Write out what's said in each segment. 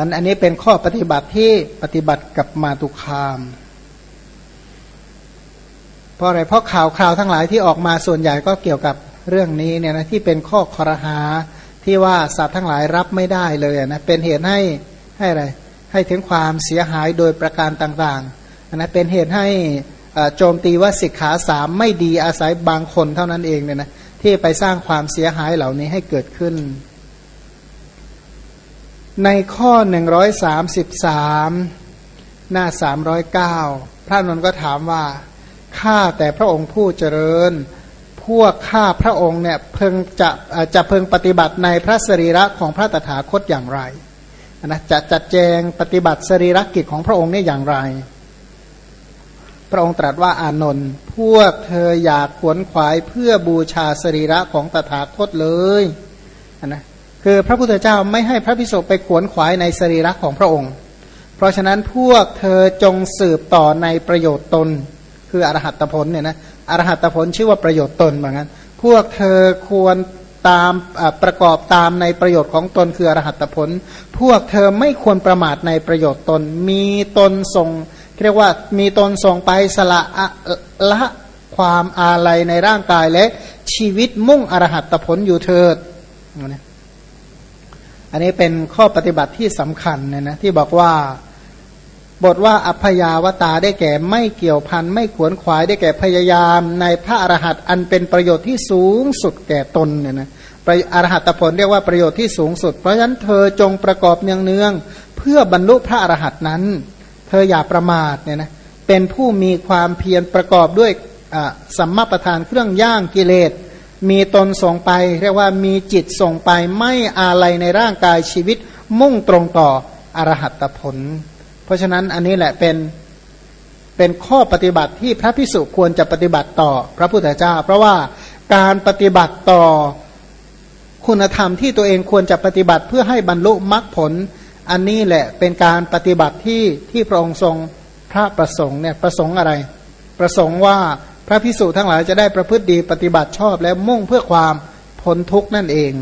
อันอันนี้เป็นข้อปฏิบัติที่ปฏิบัติกับมาตุคามเพราะอะไรเพราะข่าวคราวทั้งหลายที่ออกมาส่วนใหญ่ก็เกี่ยวกับเรื่องนี้เนี่ยนะที่เป็นข้อคอรหาที่ว่าสัตว์ทั้งหลายรับไม่ได้เลยนะเป็นเหตุให้ให้อะไรให้ถึงความเสียหายโดยประการต่างๆนะเป็นเหตุให้โจมตีว่าสิกขาสามไม่ดีอาศัยบางคนเท่านั้นเองเนี่ยนะที่ไปสร้างความเสียหายเหล่านี้ให้เกิดขึ้น ในข้อ 133 หน้า 309 พระนนท์ก็ถามว่า ข้าแต่พระองค์ผู้เจริญ พวกข้าพระองค์เนี่ยเพิ่งจะจะเพิ่งปฏิบัติในพระสรีระของพระตถาคตอย่างไรนะจะจัดแจงปฏิบัติสรีรกิจของพระองค์นี่อย่างไร พระองค์ตรัสว่าอานนท์พวกเธออยากขวนขวายเพื่อบูชาสรีระของตถาคตเลยนะ คือพระพุทธเจ้าไม่ให้พระพิสุไปขวนขวายในสรีระของพระองค์ เพราะฉะนั้นพวกเธอจงสืบต่อในประโยชน์ตน คืออรหัตผลเนี่ยนะอรหัตผลชื่อว่าประโยชน์ตนเหมือนกันพวกเธอควรตามประกอบตามในประโยชน์ของตนคืออรหัตผล พวกเธอไม่ควรประมาทในประโยชน์ตน มีตนทรงเรียกว่ามีตนทรงไปสละละความอาลัยในร่างกายและชีวิตมุ่งอรหัตผลอยู่เถิด อันนี้เป็นข้อปฏิบัติที่สำคัญเนี่ยนะที่บอกว่าบทว่าอัพยาวตาได้แก่ไม่เกี่ยวพันไม่ขวนขวายได้แก่พยายาม ในพระอรหัตอันเป็นประโยชน์ที่สูงสุดแก่ตนเนี่ยนะอรหัตผลเรียกว่าประโยชน์ที่สูงสุด เพราะฉะนั้นเธอจงประกอบเนืองเนืองเพื่อบรรลุพระอรหัตนั้น เธออย่าประมาทเนี่ยนะเป็นผู้มีความเพียรประกอบด้วยสัมมาประธานเครื่องย่างกิเลส มีตนส่งไป เรียกว่ามีจิตส่งไปไม่อะไรในร่างกายชีวิตมุ่งตรงต่ออรหัตผล เพราะฉะนั้นอันนี้แหละเป็นเป็นข้อปฏิบัติที่พระพิสุควรจะปฏิบัติต่อพระพุทธเจ้า เพราะว่าการปฏิบัติต่อคุณธรรมที่ตัวเองควรจะปฏิบัติเพื่อให้บรรลุมรรคผล อันนี้แหละเป็นการปฏิบัติที่ที่พระองค์ทรงพระประสงค์เนี่ยประสงค์อะไร ประสงค์ว่า พระพิสุทั้งหลายจะได้ประพฤติดีปฏิบัติชอบและมุ่งเพื่อความพ้นทุกข์นั่นเอง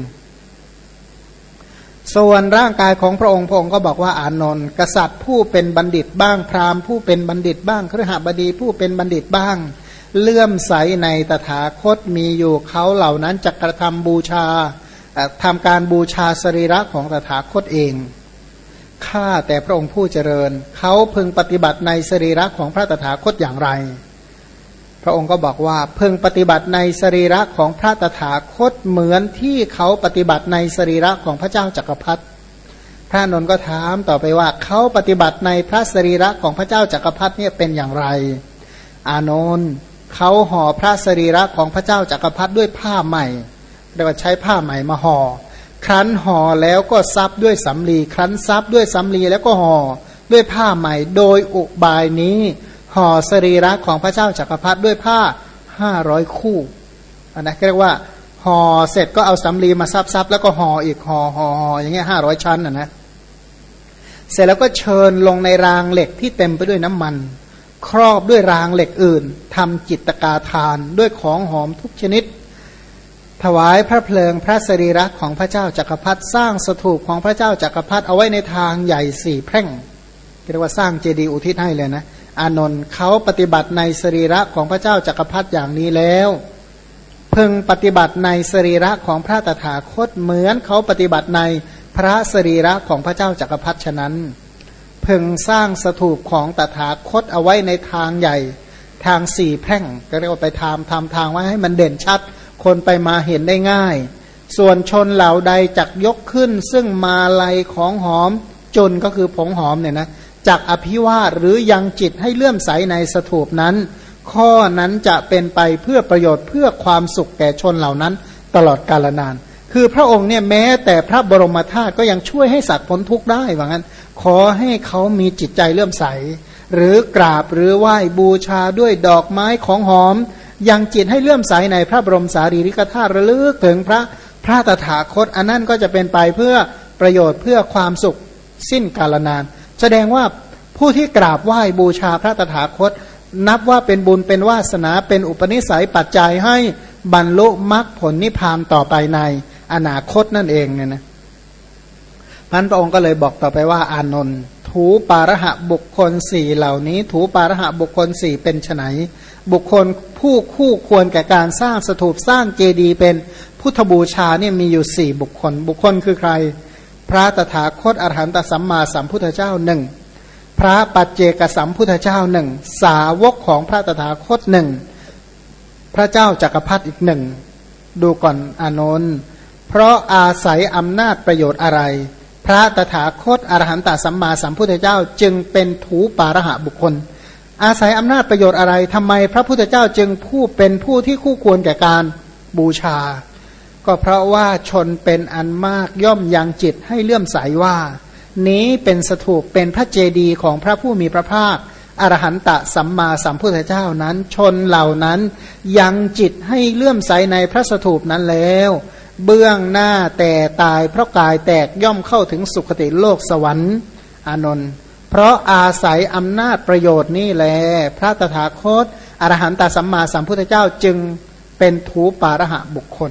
ส่วนร่างกายของพระองค์พระองค์ก็บอกว่าอานนท์กษัตริย์ผู้เป็นบัณฑิตบ้างพราหมณ์ผู้เป็นบัณฑิตบ้างครหบดีผู้เป็นบัณฑิตบ้าง เลื่อมใสในตถาคตมีอยู่เขาเหล่านั้นจะกระทำบูชาทำการบูชาสรีระของตถาคตเองข้าแต่พระองค์ผู้เจริญ เขาพึงปฏิบัติในสรีระของพระตถาคตอย่างไร ระองค์ก็บอกว่าเพึงปฏิบัติในสรีระของพระตถาคตเหมือนที่เขาปฏิบัติในสรีระของพระเจ้าจักรพรรดิพระนนท์ก็ถามต่อไปว่าเขาปฏิบัติในพระสรีระของพระเจ้าจักรพรรดิเนี่ยเป็นอย่างไร อานนท์เขาห่อพระสรีระของพระเจ้าจักรพรรดิด้วยผ้าใหม่เรียกว่าใช้ผ้าใหม่มาหอ่อครั้นห่อแล้วก็ซับด้วยสำลีครั้นซับด้วยสำลีแล้วก็ห่อด้วยผ้าใหม่ โดยอุบายนี้ ห่อสรีระของพระเจ้าจักรพรรดิด้วยผ้าห้าร้อยคู่อันนั้นเรียกว่าห่อเสร็จก็เอาสำลีมาซับซับแล้วก็ห่ออีกห่อห่อห่ออย่างเงี้ยห้าร้อยชั้นอะนะเสร็จแล้วก็เชิญลงในรางเหล็กที่เต็มไปด้วยน้ำมัน ครอบด้วยรางเหล็กอื่นทำจิตกาทานด้วยของหอมทุกชนิด ถวายพระเพลิงพระสรีระของพระเจ้าจักรพรรดิสร้างสถูปของพระเจ้าจักรพรรดิเอาไว้ในทางใหญ่สี่แพร่งเรียกว่าสร้างเจดีย์อุทิศให้เลยนะ อานนท์เขาปฏิบัติในสรีระของพระเจ้าจักรพรรดิอย่างนี้แล้วพึงปฏิบัติในสรีระของพระตถาคตเหมือนเขาปฏิบัติในพระสรีระของพระเจ้าจักรพรรดิฉะนั้นพึงสร้างสถูปของตถาคตเอาไว้ในทางใหญ่ ทางสี่แพร่งก็เรียกว่าไปทำทำทางไว้ให้มันเด่นชัด คนไปมาเห็นได้ง่าย ส่วนชนเหล่าใดจักยกขึ้น ซึ่งมาลัยของหอมจนก็คือผงหอมเนี่ยนะ จากอภิวาหรือยังจิตให้เลื่อมใสในสถูปนั้น ข้อนั้นจะเป็นไปเพื่อประโยชน์เพื่อความสุขแก่ชนเหล่านั้น ตลอดกาลนาน คือพระองค์เนี่ยแม้แต่พระบรมธาตุก็ยังช่วยให้สัตว์พ้นทุกข์ได้ว่างั้น ขอให้เขามีจิตใจเลื่อมใส หรือกราบหรือไหว้บูชาด้วยดอกไม้ของหอมยังจิตให้เลื่อมใสในพระบรมสารีริกธาตุระลึกถึงพระพระตถาคต อันนั้นก็จะเป็นไปเพื่อประโยชน์เพื่อความสุขสิ้นกาลนาน แสดงว่าผู้ที่กราบไหว้บูชาพระตถาคต นับว่าเป็นบุญเป็นวาสนาเป็นอุปนิสัยปัจจัยให้บรรลุมรรคผลนิพพานต่อไปในอนาคตนั่นเองเนี่ยนะพันพระองค์ก็เลยบอกต่อไปว่าอานนท์ถูปาระหะบุคคลสี่เหล่านี้ ถูปาระหะบุคคลสี่เป็นไนบุคคลผู้คู่ควรแก่การสร้างสถูปสร้างเจดีย์เป็นพุทธบูชาเนี่ยมีอยู่สี่บุคคล บุคคลคือใคร พระตถาคตอรหันตสัมมาสัมพุทธเจ้าหนึ่งพระปัจเจกสัมพุทธเจ้าหนึ่งสาวกของพระตถาคตหนึ่งพระเจ้าจักรพรรดิอีกหนึ่งดูก่อนอานนท์เพราะอาศัยอำนาจประโยชน์อะไร พระตถาคตอรหันตสัมมาสัมพุทธเจ้าจึงเป็นถูปาระหะบุคคล อาศัยอำนาจประโยชน์อะไรทำไมพระพุทธเจ้าจึงผู้เป็นผู้ที่คู่ควรแก่การบูชา ก็เพราะว่าชนเป็นอันมากย่อมยังจิตให้เลื่อมใสว่า นี้เป็นสถูปเป็นพระเจดีย์ของพระผู้มีพระภาคอรหันตะสัมมาสัมพุทธเจ้านั้น ชนเหล่านั้นยังจิตให้เลื่อมใสในพระสถูปนั้นแล้ว เบื้องหน้าแต่ตายเพราะกายแตกย่อมเข้าถึงสุคติโลกสวรรค์อานนท์เพราะอาศัยอำนาจประโยชน์นี่แลพระตถาคตอรหันตสัมมาสัมพุทธเจ้าจึงเป็นทูปาระหะบุคคล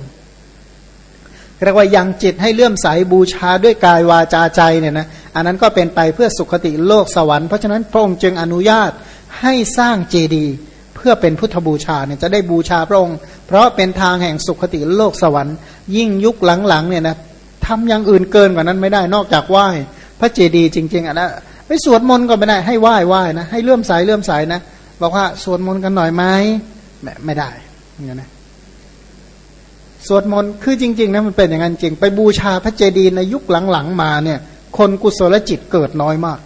เรียกว่ายังจิตให้เลื่อมใสบูชาด้วยกายวาจาใจเนี่ยนะอันนั้นก็เป็นไปเพื่อสุขติโลกสวรรค์เพราะฉะนั้นพระองค์จึงอนุญาตให้สร้างเจดีย์เพื่อเป็นพุทธบูชาเนี่ยจะได้บูชาพระองค์ เพราะเป็นทางแห่งสุขติโลกสวรรค์ ยิ่งยุคหลังๆเนี่ยนะทำอย่างอื่นเกินกว่านั้นไม่ได้นอกจากไหว้พระเจดีย์จริง ๆอะนะไม่สวดมนต์ก็ไม่ได้ให้ไหว้ไหว้นะให้เลื่อมใสเลื่อมใสนะบอกว่าสวดมนต์กันหน่อยไหมไม่ได้เงี้ยนะ สวดมนต์คือจริงๆนะมันเป็นอย่างนั้นจริง ไปบูชาพระเจดีย์ในยุคหลังๆมาเนี่ย คนกุศลจิตเกิดน้อยมาก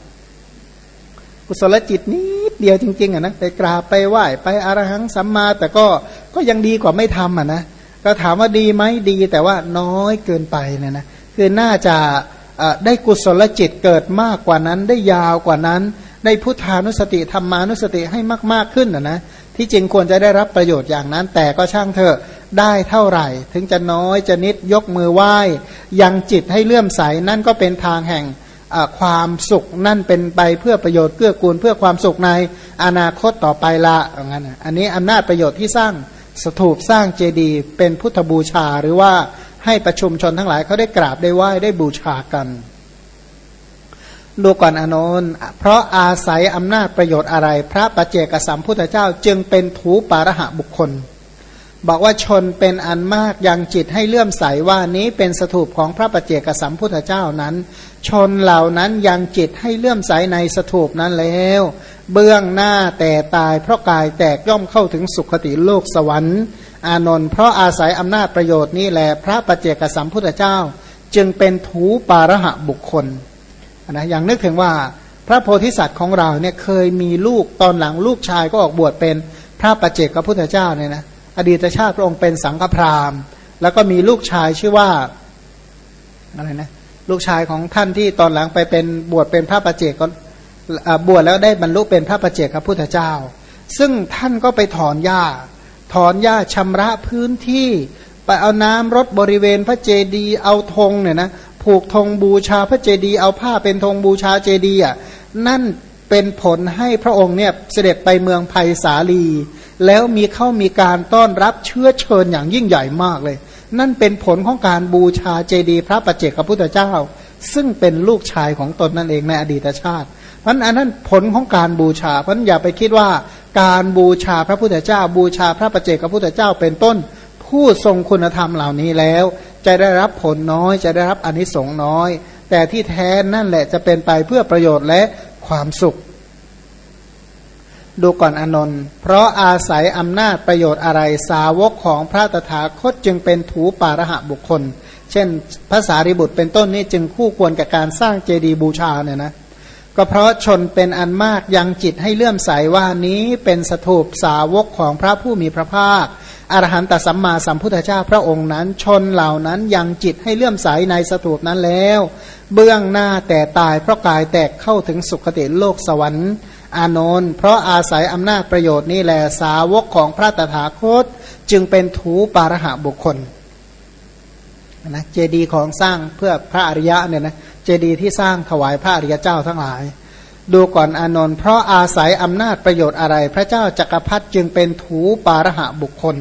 กุศลจิตนิดเดียวจริงๆอะนะไปกราบไปไหว้ไปอารหังสัมมา แต่ก็ก็ยังดีกว่าไม่ทำอะนะก็ถามว่าดีไหมดีแต่ว่าน้อยเกินไปเนี่ยนะคือน่าจะได้กุศลจิตเกิดมากกว่านั้นได้ยาวกว่านั้น ได้พุทธานุสติธรรมานุสติให้มาก ๆขึ้นอะนะ ที่จริงควรจะได้รับประโยชน์อย่างนั้น แต่ก็ช่างเถอะได้เท่าไหร่ ถึงจะน้อยจะนิดยกมือไหว้ ยังจิตให้เลื่อมใสนั่นก็เป็นทางแห่งความสุขนั่นเป็นไปเพื่อประโยชน์เพื่อกูลเพื่อความสุขในอนาคตต่อไปละอย่างนั้นอันนี้อำนาจประโยชน์ที่สร้างสถูปสร้างเจดีย์เป็นพุทธบูชาหรือว่าให้ประชุมชนทั้งหลายเขาได้กราบได้ไหว้ได้บูชากัน ดูก่อนอนนท์เพราะอาศัยอำนาจประโยชน์อะไร พระประเจกสัมพุทธเจ้าจึงเป็นถูปาระหะบุคคล บอกว่าชนเป็นอันมากยังจิตให้เลื่อมใสว่านี้เป็นสถูปของพระประเจกสัมพุทธเจ้านั้น ชนเหล่านั้นยังจิตให้เลื่อมใสในสถูปนั้นแล้ว เบื้องหน้าแต่ตายเพราะกายแตกย่อมเข้าถึงสุขติโลกสวรรค์อานนท์เพราะอาศัยอำนาจประโยชน์นี้แหละพระประเจกสัมพุทธเจ้า จึงเป็นถูปาระหะบุคคล นะอย่างนึกถึงว่าพระโพธิสัตว์ของเราเนี่ยเคยมีลูกตอนหลังลูกชายก็ออกบวชเป็นพระประเจกพระพุทธเจ้าเนี่ยนะอดีตชาติพระองค์เป็นสังฆพราหมณ์ แล้วก็มีลูกชายชื่อว่าอะไรนะลูกชายของท่านที่ตอนหลังไปเป็นบวชเป็นพระประเจกก็บวชแล้วได้บรรลุเป็นพระประเจกพระพุทธเจ้า ซึ่งท่านก็ไปถอนหญ้า ถอนหญ้าชำระพื้นที่ ไปเอาน้ำรดบริเวณพระเจดีย์เอาธงเนี่ยนะ ผูกธงบูชาพระเจดีย์เอาผ้าเป็นธงบูชาเจดีย์อะนั่นเป็นผลให้พระองค์เนี่ยเสด็จไปเมืองไผ่สาลี แล้วมีเข้ามีการต้อนรับเชื้อเชิญอย่างยิ่งใหญ่มากเลย นั่นเป็นผลของการบูชาเจดีย์พระปัจเจกพระพุทธเจ้า ซึ่งเป็นลูกชายของตนนั่นเองในอดีตชาติเพราะอันนั้นผลของการบูชาเพราะอย่าไปคิดว่าการบูชาพระพุทธเจ้า บูชาพระปัจเจกพระพุทธเจ้าเป็นต้น ผู้ทรงคุณธรรมเหล่านี้แล้ว จะได้รับผลน้อยจะได้รับอนิสงส์น้อย แต่ที่แท้นั่นแหละจะเป็นไปเพื่อประโยชน์และความสุข ดูก่อนอนนท์เพราะอาศัยอำนาจประโยชน์อะไรสาวกของพระตถาคตจึงเป็นถูปาระหะบุคคล เช่นภาษาริบุตรเป็นต้นนี้จึงคู่ควรกับการสร้างเจดีย์บูชาเนี่ยนะก็เพราะชนเป็นอันมากยังจิตให้เลื่อมใสว่านี้เป็นสถูปสาวกของพระผู้มีพระภาค อรหันตสัมมาสัมพุทธเจ้าพระองค์นั้น ชนเหล่านั้นยังจิตให้เลื่อมใสในสถูปนั้นแล้ว เบื้องหน้าแต่ตายเพราะกายแตกเข้าถึงสุคติโลกสวรรค์อานนท์เพราะอาศัยอำนาจประโยชน์นี่แหละสาวกของพระตถาคต จึงเป็นถูปารหะบุคคลนะเจดีย์ของสร้างเพื่อพระอริยะเนี่ยนะเจดีย์ที่สร้างถวายพระอริยเจ้าทั้งหลาย ดูก่อนอนนท์เพราะอาศัยอำนาจประโยชน์อะไร พระเจ้าจักรพรรดิจึงเป็นถูปารหะบุคคล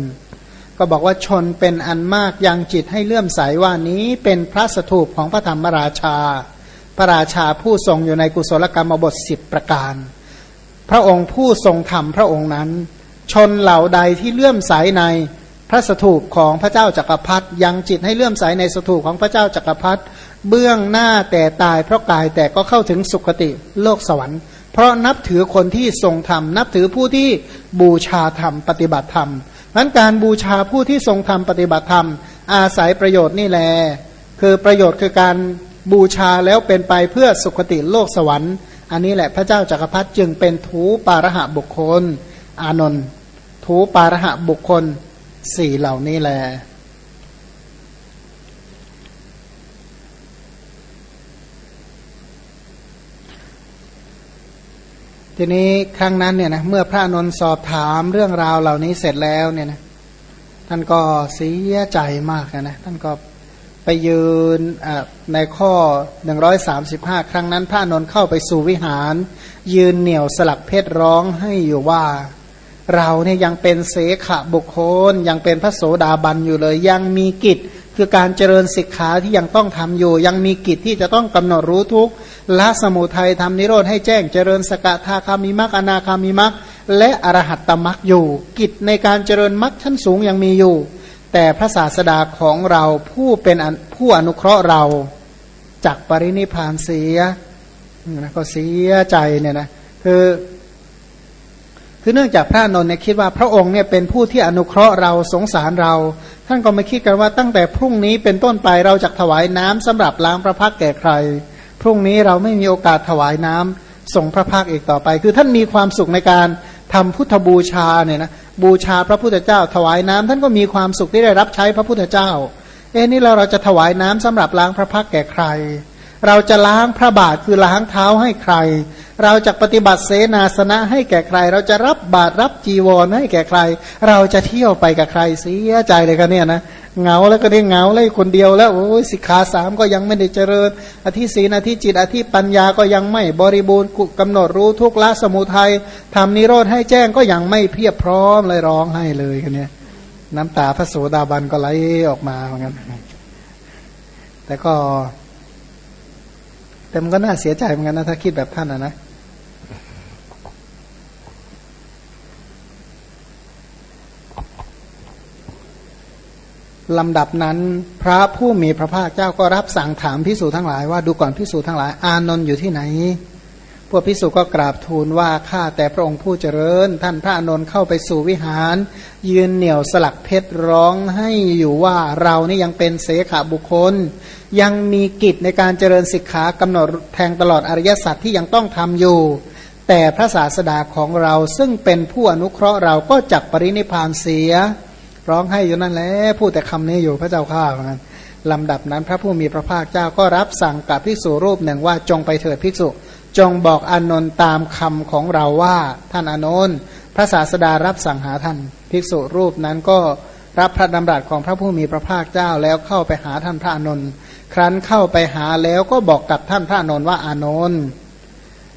ก็บอกว่าชนเป็นอันมากยังจิตให้เลื่อมใสว่านี้เป็นพระสถูปของพระธรรมราชา พระราชาผู้ทรงอยู่ในกุศลกรรมบทสิบประการ พระองค์ผู้ทรงธรรมพระองค์นั้น ชนเหล่าใดที่เลื่อมใสในพระสถูปของพระเจ้าจักรพรรดิยังจิตให้เลื่อมใสในสถูปของพระเจ้าจักรพรรดิ เบื้องหน้าแต่ตายเพราะกายแต่ก็เข้าถึงสุคติโลกสวรรค์ เพราะนับถือคนที่ทรงธรรม นับถือผู้ที่บูชาธรรม ปฏิบัติธรรมนั้นการบูชาผู้ที่ทรงธรรมปฏิบัติธรรม อาศัยประโยชน์นี่แหละคือประโยชน์คือการบูชาแล้วเป็นไปเพื่อสุคติโลกสวรรค์ อันนี้แหละพระเจ้าจักรพรรดิจึงเป็นทูปาระหะบุคคล อานนท์ทูปาระหะบุคคลสี่เหล่านี้แหละ ทีนี้ครั้งนั้นเนี่ยนะเมื่อพระนนท์สอบถามเรื่องราวเหล่านี้เสร็จแล้วเนี่ยนะท่านก็เสียใจมากนะท่านก็ไปยืนในข้อ 135 ครั้งนั้นพระนนท์เข้าไปสู่วิหาร ยืนเหนี่ยวสลักเพชรร้องให้อยู่ว่า เราเนี่ยยังเป็นเสขะบุคคล ยังเป็นพระโสดาบันอยู่เลย ยังมีกิจ คือการเจริญศิกขาที่ยังต้องทำอยู่ ยังมีกิจที่จะต้องกำหนดรู้ทุกละสมุทัยทำนิโรธให้แจ้งเจริญสกทาคามิมักอนาคามิมักและอรหัตตมักอยู่ กิจในการเจริญมักชั้นสูงยังมีอยู่ แต่พระศาสดาของเราผู้เป็นผู้อนุเคราะห์เราจากปรินิพานเสียนะก็เสียใจเนี่ยนะคือ คือเนื่องจากพระนนท์เนี่ยคิดว่าพระองค์เนี่ยเป็นผู้ที่อนุเคราะห์เราสงสารเรา ท่านก็ไม่คิดกันว่าตั้งแต่พรุ่งนี้เป็นต้นไปเราจะถวายน้ำสำหรับล้างพระพักแก่ใคร พรุ่งนี้เราไม่มีโอกาสถวายน้ำส่งพระพักอีกต่อไป คือท่านมีความสุขในการทำพุทธบูชาเนี่ยนะบูชาพระพุทธเจ้า ถวายน้ำท่านก็มีความสุขที่ได้รับใช้พระพุทธเจ้า เอ้นี่เราเราจะถวายน้ำสำหรับล้างพระพักแก่ใคร เราจะล้างพระบาทคือล้างเท้าให้ใคร เราจะปฏิบัติเสนาสนะให้แก่ใคร เราจะรับบาตรรับจีวรให้แก่ใคร เราจะเที่ยวไปกับใครเสียใจเลยกันเนี่ยนะเงาแล้วก็ได้เงาเลยคนเดียวแล้วโอ้ยสิกขาสามก็ยังไม่ได้เจริญอธิศีนอธิจิตอธิปัญญาก็ยังไม่บริบูรณ์กำหนดรู้ทุกละสมุทัยทำนิโรธให้แจ้งก็ยังไม่เพียบพร้อมเลยร้องให้เลยกันเนี่ยน้ำตาพระโสดาบันก็ไหลออกมาเหมือนกันแต่ก็แต่มันก็น่าเสียใจเหมือนกันนะถ้าคิดแบบท่านนะนะ ลำดับนั้น พระผู้มีพระภาคเจ้าก็รับสั่งถามพิสูจทั้งหลายว่าดูก่อนพิสูจทั้งหลาย อานนท์อยู่ที่ไหน พวกพิสูจก็กราบทูลว่าข้าแต่พระองค์ผู้เจริญ ท่านพระอานนท์เข้าไปสู่วิหาร ยืนเหนี่ยวสลักเพชรร้องให้อยู่ว่าเรานี่ยังเป็นเสขาบุคคล ยังมีกิจในการเจริญศิกขากำหนดแทงตลอดอริยสัจที่ยังต้องทำอยู่แต่พระศาสดาของเราซึ่งเป็นผู้อนุเคราะห์เราก็จักปรินิพานเสีย ร้องให้อยู่นั่นแหละพูดแต่คำนี้อยู่พระเจ้าข้าเหมือนกันลำดับนั้นพระผู้มีพระภาคเจ้าก็รับสั่งกับภิกษุรูปหนึ่งว่าจงไปเถิดภิกษุ จงบอกอานนท์ตามคำของเราว่าท่านอานนท์พระศาสดารับสั่งหาท่านภิกษุรูปนั้นก็รับพระดำรัสของพระผู้มีพระภาคเจ้าแล้วเข้าไปหาท่านพระอานนท์ครั้นเข้าไปหาแล้วก็บอกกับท่านพระอานนท์ว่าอานนท์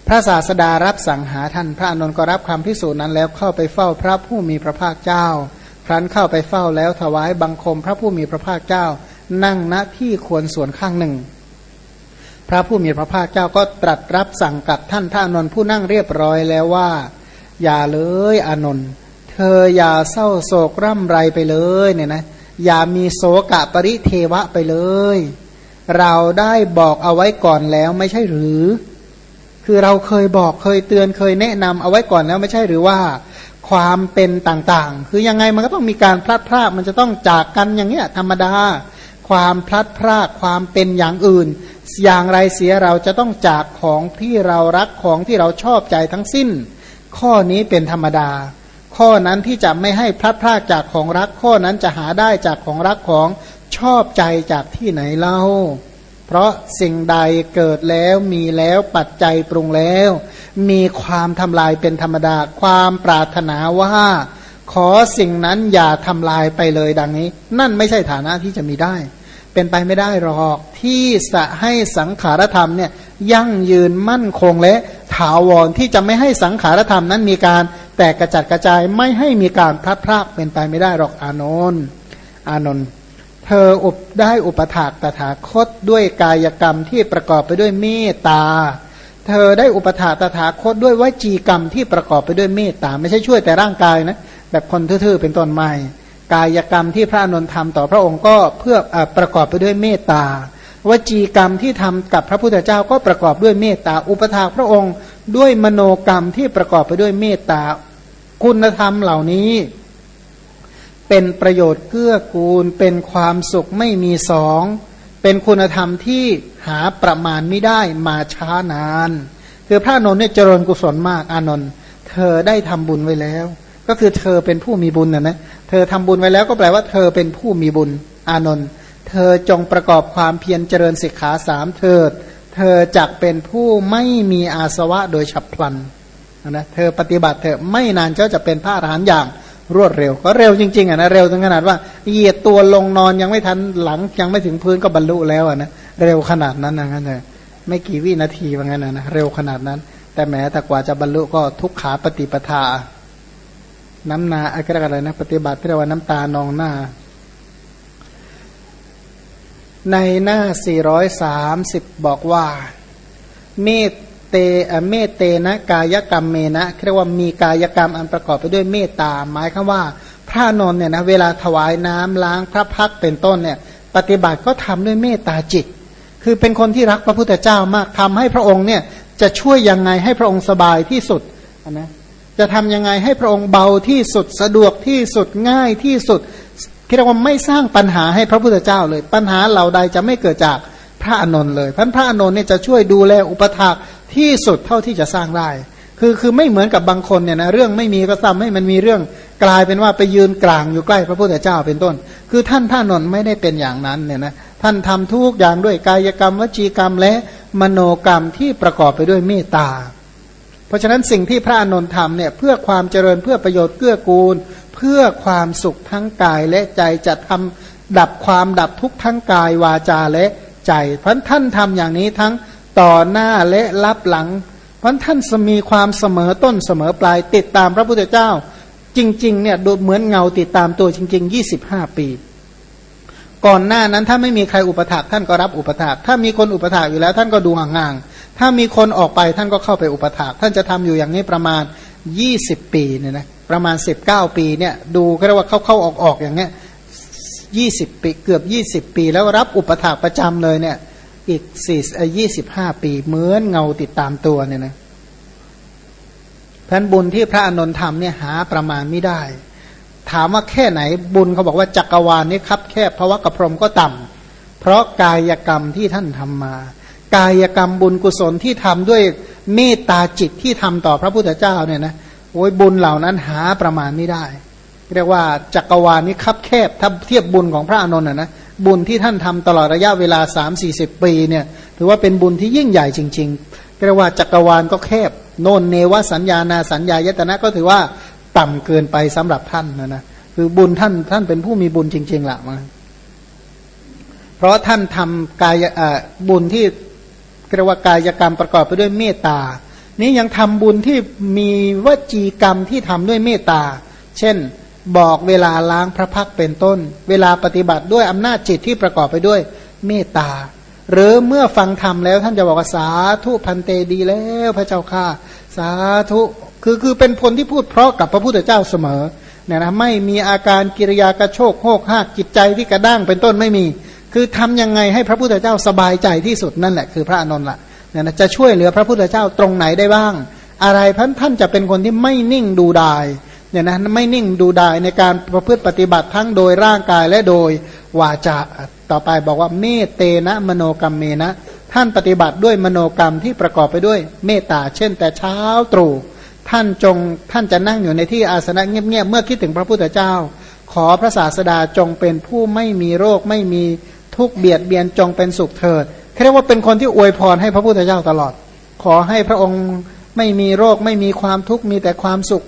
พระศาสดารับสั่งหาท่านพระอานนท์ก็รับคำพิสูจน์นั้นแล้วเข้าไปเฝ้าพระผู้มีพระภาคเจ้า ครั้นเข้าไปเฝ้าแล้วถวายบังคมพระผู้มีพระภาคเจ้า นั่งณที่ควรส่วนข้างหนึ่ง พระผู้มีพระภาคเจ้าก็ตรัสรับสั่งกับท่านพระอนนท์ผู้นั่งเรียบร้อยแล้วว่า อย่าเลยอนนท์เธออย่าเศร้าโศกร่ำไรไปเลยเนี่ยนะอย่ามีโศกะปริเทวะไปเลย เราได้บอกเอาไว้ก่อนแล้วไม่ใช่หรือ คือเราเคยบอกเคยเตือนเคยแนะนำเอาไว้ก่อนแล้วไม่ใช่หรือว่า ความเป็นต่างๆ คือยังไงมันก็ต้องมีการพลัดพรากมันจะต้องจากกันอย่างเงี้ยธรรมดา ความพลัดพรากความเป็นอย่างอื่น อย่างไรเสียเราจะต้องจากของที่เรารักของที่เราชอบใจทั้งสิ้น ข้อนี้เป็นธรรมดา ข้อนั้นที่จะไม่ให้พลัดพรากจากของรัก ข้อนั้นจะหาได้จากของรักของชอบใจจากที่ไหนเล่า เพราะสิ่งใดเกิดแล้วมีแล้วปัจจัยปรุงแล้ว มีความทำลายเป็นธรรมดา ความปรารถนาว่าขอสิ่งนั้นอย่าทำลายไปเลยดังนี้ นั่นไม่ใช่ฐานะที่จะมีได้ เป็นไปไม่ได้หรอกที่จะให้สังขารธรรมเนี่ยยั่งยืนมั่นคงและถาวรที่จะไม่ให้สังขารธรรมนั้นมีการแตกกระจัดกระจายไม่ให้มีการพลัดพรากเป็นไปไม่ได้หรอกอานนท์อานนท์ออุปได้อุปถากตถาคตด้วยกายกรรมที่ประกอบไปด้วยเมตตา เธอได้อุปถาตถาคตด้วยวจีกรรมที่ประกอบไปด้วยเมตตาไม่ใช่ช่วยแต่ร่างกายนะแบบคนทื่อๆเป็นต้นไม่กายกรรมที่พระอนุนทำต่อพระองค์ก็เพื่ออประกอบไปด้วยเมตตาวจีกรรมที่ทำกับพระพุทธเจ้าก็ประกอบด้วยเมตตาอุปถาพระองค์ด้วยมโนกรรมที่ประกอบไปด้วยเมตตาคุณธรรมเหล่านี้ เป็นประโยชน์เกื้อกูลเป็นความสุขไม่มีสอง เป็นคุณธรรมที่หาประมาณไม่ได้มาช้านาน คือพระนนท์เนี่ยเจริญกุศลมากอานนท์เธอได้ทำบุญไว้แล้ว ก็คือเธอเป็นผู้มีบุญนะนะเธอทำบุญไว้แล้วก็แปลว่าเธอเป็นผู้มีบุญอานนท์เธอจงประกอบความเพียรเจริญสิกขาสามเถิดเธอจักเป็นผู้ไม่มีอาสวะโดยฉับพลันนะเธอปฏิบัติเถอไม่นานเจ้าจะเป็นพระอรหันต์อย่าง รวดเร็ว ก็เร็วจริงๆอะนะเร็วถึงขนาดว่าเหยียดตัวลงนอนยังไม่ทันหลังยังไม่ถึงพื้นก็บรรลุแล้วอะนะเร็วขนาดนั้นนะงั้นเลยไม่กี่วินาทีว่างั้นนะเร็วขนาดนั้น แต่แม้แต่กว่าจะบรรลุก็ทุกขาปฏิปทา น้ำนาอะไรนะ ปฏิบัติเรียกว่าน้ำตานองหน้า ในหน้า 430 บอกว่าเมต เตเมตเตนะกายกรรมเมนะเรียกว่ามีกายกรรมอันประกอบไปด้วยเมตตาหมายคือว่าพระนนเนี่ยนะเวลาถวายน้ำล้างพระพักเป็นต้นเนี่ย ปฏิบัติก็ทำด้วยเมตตาจิต คือเป็นคนที่รักพระพุทธเจ้ามากทำให้พระองค์เนี่ยจะช่วยยังไงให้พระองค์สบายที่สุดนะจะทำยังไงให้พระองค์เบาที่สุดสะดวกที่สุดง่ายที่สุดเรียกว่าไม่สร้างปัญหาให้พระพุทธเจ้าเลย ปัญหาเหล่าใดจะไม่เกิดจากพระอนนท์เลยพันพระอนนท์เนี่ยจะช่วยดูแลอุปถาก ที่สุดเท่าที่จะสร้างได้ คือคือไม่เหมือนกับบางคนเนี่ยนะเรื่องไม่มีก็ทำให้มันมีเรื่องกลายเป็นว่าไปยืนกลางอยู่ใกล้พระพุทธเจ้าเป็นต้น คือท่านพระนนท์ไม่ได้เป็นอย่างนั้นเนี่ยนะท่านทำทุกอย่างด้วยกายกรรมวจีกรรมและมโนกรรมที่ประกอบไปด้วยเมตตา เพราะฉะนั้นสิ่งที่พระอนนท์ทำเนี่ยเพื่อความเจริญเพื่อประโยชน์เกื้อกูลพื่อความสุขทั้งกายและใจจะทำดับความดับทุกข์ทั้งกายวาจาและใจเพราะท่านทำอย่างนี้ทั้ง ต่อหน้าและรับหลัง เพราะท่านมีความเสมอต้นเสมอปลาย ติดตามพระพุทธเจ้า จริง ๆ เนี่ยดูเหมือนเงาติดตามตัวจริง ๆ 25 ปี ก่อนหน้านั้นถ้าไม่มีใครอุปถัมภ์ท่านก็รับอุปถัมภ์ถ้ามีคนอุปถัมภ์อยู่แล้ว ท่านก็ดูห่างๆถ้ามีคนออกไปท่านก็เข้าไปอุปถัมภ์ท่านจะทำอยู่อย่างนี้ประมาณ 20 ปีเนี่ยนะประมาณสิบเก้าปีเนี่ยดูก็เรียกว่าเข้าเข้าออกออย่างเงี้ยยี่สิบปีเกือบยี่สิบปีแล้วรับอุปถากประจำเลยเนี่ย อีกสี่ยี่สิบห้าปีเหมือนเงาติดตามตัวเนี่ยนะพันบุญที่พระอนุนทำเนี่ยหาประมาณไม่ได้ ถามว่าแค่ไหนบุญเขาบอกว่าจักรวาลนี้ครับ แคบพราะวกระพรมก็ต่ำเพราะกายกรรมที่ท่านทำมา กายกรรมบุญกุศลที่ทำด้วยเมตตาจิตที่ทำต่อพระพุทธเจ้าเนี่ยนะโอ้ยบุญเหล่านั้นหาประมาณไม่ได้ เรียกว่าจักรวาลนี้คับแคบถ้าเทียบบุญของพระอานนท์นะ บุญที่ท่านทำตลอดระยะเวลาสามสี่สิบปีเนี่ยถือว่าเป็นบุญที่ยิ่งใหญ่จริงๆเรียกว่าจักรวาลก็แคบ โนนเนวสัญญานาสัญญายตนะก็ถือว่าต่ำเกินไปสำหรับท่านนะนะคือบุญท่านท่านเป็นผู้มีบุญจริงๆแหละมาเพราะท่านทำกายบุญที่เรียกว่ากายกรรมประกอบไปด้วยเมตตา นี้ยังทำบุญที่มีวจีกรรมที่ทำด้วยเมตตา เช่น บอกเวลาล้างพระพักเป็นต้น เวลาปฏิบัติด้วยอำนาจจิตที่ประกอบไปด้วยเมตตา หรือเมื่อฟังธรรมแล้วท่านจะบอกว่าสาธุพันเตดีแล้วพระเจ้าข้าสาธุคือคือเป็นคนที่พูดเพราะกับพระพุทธเจ้าเสมอเนี่ยนะไม่มีอาการกิริยากระโชกโหกหากจิตใจที่กระด้างเป็นต้นไม่มี คือทำยังไงให้พระพุทธเจ้าสบายใจที่สุดนั่นแหละคือพระอนุนละเนี่ยนะจะช่วยเหลือพระพุทธเจ้าตรงไหนได้บ้าง อะไรพันท่านจะเป็นคนที่ไม่นิ่งดูดาย เนี่ยนะไม่นิ่งดูดายในการประพฤติปฏิบัติทั้งโดยร่างกายและโดยวาจาต่อไปบอกว่าเมตเตนะมโนกรรมเมนะ ท่านปฏิบัติด้วยมโนกรรมที่ประกอบไปด้วยเมตตาเช่น แต่เช้าตรู่ท่านจงท่านจะนั่งอยู่ในที่อาสนะเงียบๆเมื่อคิดถึงพระพุทธเจ้า ขอพระศาสดาจงเป็นผู้ไม่มีโรคไม่มีทุกเบียดเบียนจงเป็นสุขเถิดเรียกว่าเป็นคนที่อวยพรให้พระพุทธเจ้าตลอด ขอให้พระองค์ไม่มีโรคไม่มีความทุกข์มีแต่ความสุข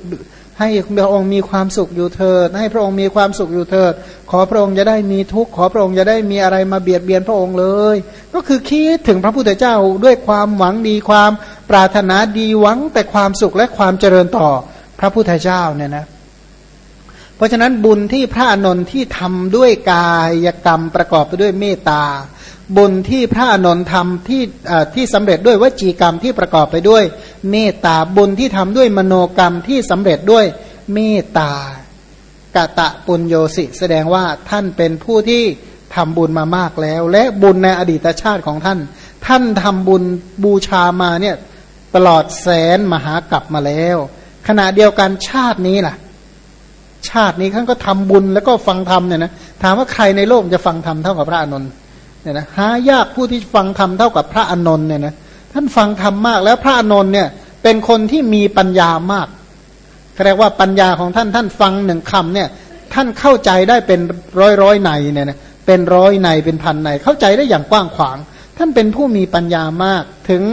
ให้พระองค์มีความสุขอยู่เถิด ให้พระองค์มีความสุขอยู่เถิด ขอพระองค์จะได้มีทุกข์ ขอพระองค์จะได้มีอะไรมาเบียดเบียนพระองค์เลย ก็คือคิดถึงพระพุทธเจ้าด้วยความหวังดีความปรารถนาดีหวังแต่ความสุขและความเจริญต่อพระพุทธเจ้าเนี่ยนะ เพราะฉะนั้นบุญที่พระอนนท์ที่ทำด้วยกายกรรมประกอบไปด้วยเมตตา บุญที่พระอนนท์ทำที่ที่สำเร็จด้วยวจีกรรมที่ประกอบไปด้วย เมตตาบุญที่ทำด้วยมโนกรรมที่สำเร็จด้วยเมตตากะตะปุญโยสิ แสดงว่าท่านเป็นผู้ที่ทำบุญมามากแล้ว และบุญในอดีตชาติของท่าน ท่านทำบุญบูชามาเนี่ยตลอดแสนมหากรัปมาแล้ว ขณะเดียวกันชาตินี้ล่ะ ชาตินี้ท่านก็ทำบุญแล้วก็ฟังธรรมเนี่ยนะถามว่าใครในโลกจะฟังธรรมเท่ากับพระอานนท์ เนี่ยนะหายากผู้ที่ฟังธรรมเท่ากับพระอนนท์เนี่ยนะท่านฟังธรรมมากแล้วพระอนนท์เนี่ยเป็นคนที่มีปัญญามากเรียกว่าปัญญาของท่านท่านฟังหนึ่งคำเนี่ยท่านเข้าใจได้เป็นร้อยร้อยในเนี่ยนะเป็นร้อยในเป็นพันในเข้าใจได้อย่างกว้างขวาง ท่านเป็นผู้มีปัญญามาก ถึง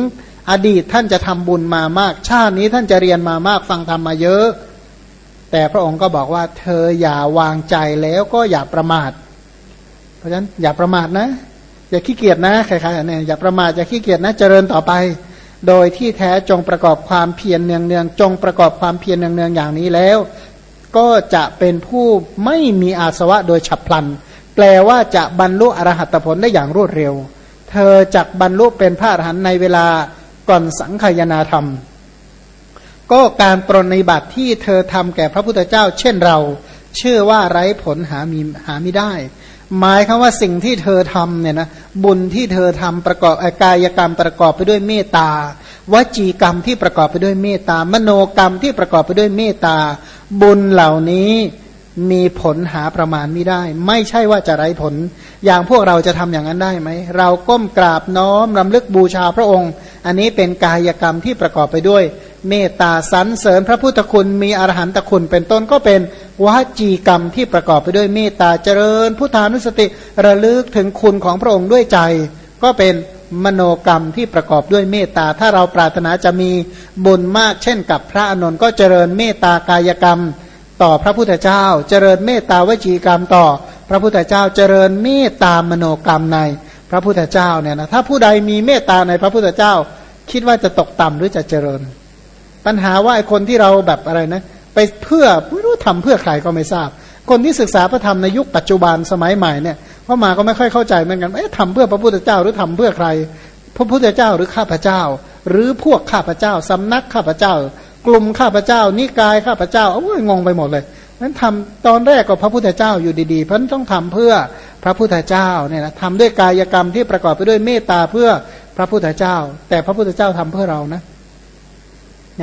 อดีตท่านจะทำบุญมามาก ชาตินี้ท่านจะเรียนมามากฟังธรรมมาเยอะ แต่พระองค์ก็บอกว่าเธออย่าวางใจแล้วก็อย่าประมาท เพราะฉะนั้นอย่าประมาทนะ อย่าขี้เกียจนะใครๆเนี่ยอย่าประมาทอย่าขี้เกียจนะเจริญต่อไป โดยที่แท้จงประกอบความเพียรเนืองๆจงประกอบความเพียรเนืองๆอย่างนี้แล้ว ก็จะเป็นผู้ไม่มีอาสวะโดยฉับพลัน แปลว่าจะบรรลุอรหัตผลได้อย่างรวดเร็ว เธอจักบรรลุเป็นพระอรหันต์ในเวลาก่อนสังขยนาธรรม ก็การปรนิบัติที่เธอทำแก่พระพุทธเจ้า เช่นเรา เชื่อว่าไร้ผลหามีหาไม่ได้ หมายคำว่าสิ่งที่เธอทำเนี่ยนะบุญที่เธอทำประกอบกายกรรมประกอบไปด้วยเมตตาวจีกรรมที่ประกอบไปด้วยเมตตามโนกรรมที่ประกอบไปด้วยเมตตา บุญเหล่านี้มีผลหาประมาณไม่ได้ ไม่ใช่ว่าจะไร้ผล อย่างพวกเราจะทำอย่างนั้นได้ไหม เราก้มกราบน้อมรำลึกบูชาพระองค์ อันนี้เป็นกายกรรมที่ประกอบไปด้วย เมตตาสรรเสริญพระพุทธคุณมีอรหันตคุณเป็นต้นก็เป็นวจีกรรมที่ประกอบไปด้วยเมตตาเจริญ พุทธานุสติระลึกถึงคุณของพระองค์ด้วยใจ ก็เป็นมโนกรรมที่ประกอบด้วยเมตตา ถ้าเราปรารถนาจะมีบุญมาก เช่นกับพระอนุนก็เจริญเมตตากายกรรม ต่อพระพุทธเจ้า เจริญเมตตาวจีกรรมต่อ พระพุทธเจ้าเจริญเมตตามโนกรรมในพระพุทธเจ้าเนี่ยนะถ้าผู้ใดมีเมตตาในพระพุทธเจ้า คิดว่าจะตกต่ำหรือจะเจริญ ปัญหาว่าไอคนที่เราแบบอะไรนะ ไปเพื่อไม่รู้ทำเพื่อใครก็ไม่ทราบ คนที่ศึกษาพระธรรมในยุคปัจจุบันสมัยใหม่เนี่ยพอมาก็ไม่ค่อยเข้าใจเหมือนกันเอ๊ะทำเพื่อพระพุทธเจ้าหรือทำเพื่อใคร พระพุทธเจ้าหรือข้าพเจ้า หรือพวกข้าพเจ้าสำนักข้าพเจ้า กลุ่มข้าพเจ้า นิกายข้าพเจ้าโอ้ยงงไปหมดเลยนั้นทำตอนแรกก็พระพุทธเจ้าอยู่ดีๆ เพราะต้องทำเพื่อพระพุทธเจ้าเนี่ยนะทำด้วยกายกรรมที่ประกอบไปด้วยเมตตาเพื่อพระพุทธเจ้า แต่พระพุทธเจ้าทำเพื่อเรานะเ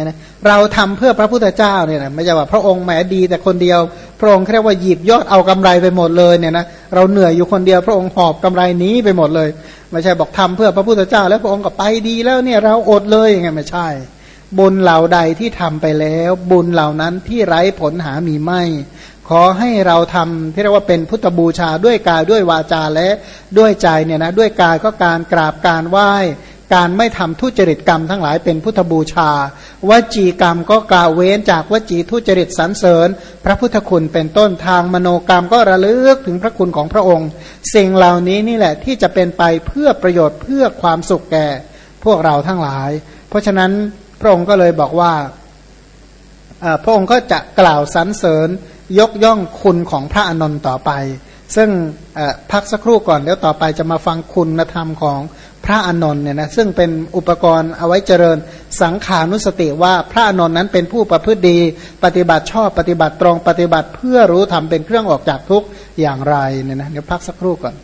นะเราทำเพื่อพระพุทธเจ้าเนี่ยนะไม่ใช่ว่าพระองค์แหมดีแต่คนเดียว พระองค์เรียกว่าหยิบยอดเอากำไรไปหมดเลยเนี่ยนะเราเหนื่อยอยู่คนเดียว พระองค์หอบกำไรนี้ไปหมดเลย ไม่ใช่บอกทำเพื่อพระพุทธเจ้า แล้วพระองค์ก็ไปดีแล้วเนี่ยเราอดเลยยังไงไม่ใช่ บุญเหล่าใดที่ทำไปแล้ว บุญเหล่านั้นที่ไร้ผลหามีไม่ ขอให้เราทำที่เรียกว่าเป็นพุทธบูชาด้วยกายด้วยวาจาและด้วยใจเนี่ยนะด้วยกายก็การกราบการไหว้ การไม่ทำทุจริตกรรมทั้งหลายเป็นพุทธบูชา วจีกรรมก็กล่าวเว้นจากวจีทุจริตสรรเสริญ พระพุทธคุณเป็นต้นทางมโนกรรมก็ระลึกถึงพระคุณของพระองค์ สิ่งเหล่านี้นี่แหละที่จะเป็นไปเพื่อประโยชน์เพื่อความสุขแก่ พวกเราทั้งหลาย เพราะฉะนั้นพระองค์ก็เลยบอกว่าพระองค์ก็จะกล่าวสรรเสริญยกย่องคุณของพระอนนท์ต่อไป ซึ่งพักสักครู่ก่อนแล้วต่อไปจะมาฟังคุณธรรมของ พระอนนท์เนี่ยนะซึ่งเป็นอุปกรณ์เอาไว้เจริญสังขานุสติว่าพระอนนท์นั้นเป็นผู้ประพฤติดี ปฏิบัติชอบปฏิบัติตรงปฏิบัติเพื่อรู้ทำเป็นเครื่องออกจากทุกข์อย่างไรเนี่ยนะเดี๋ยวพักสักครู่ก่อน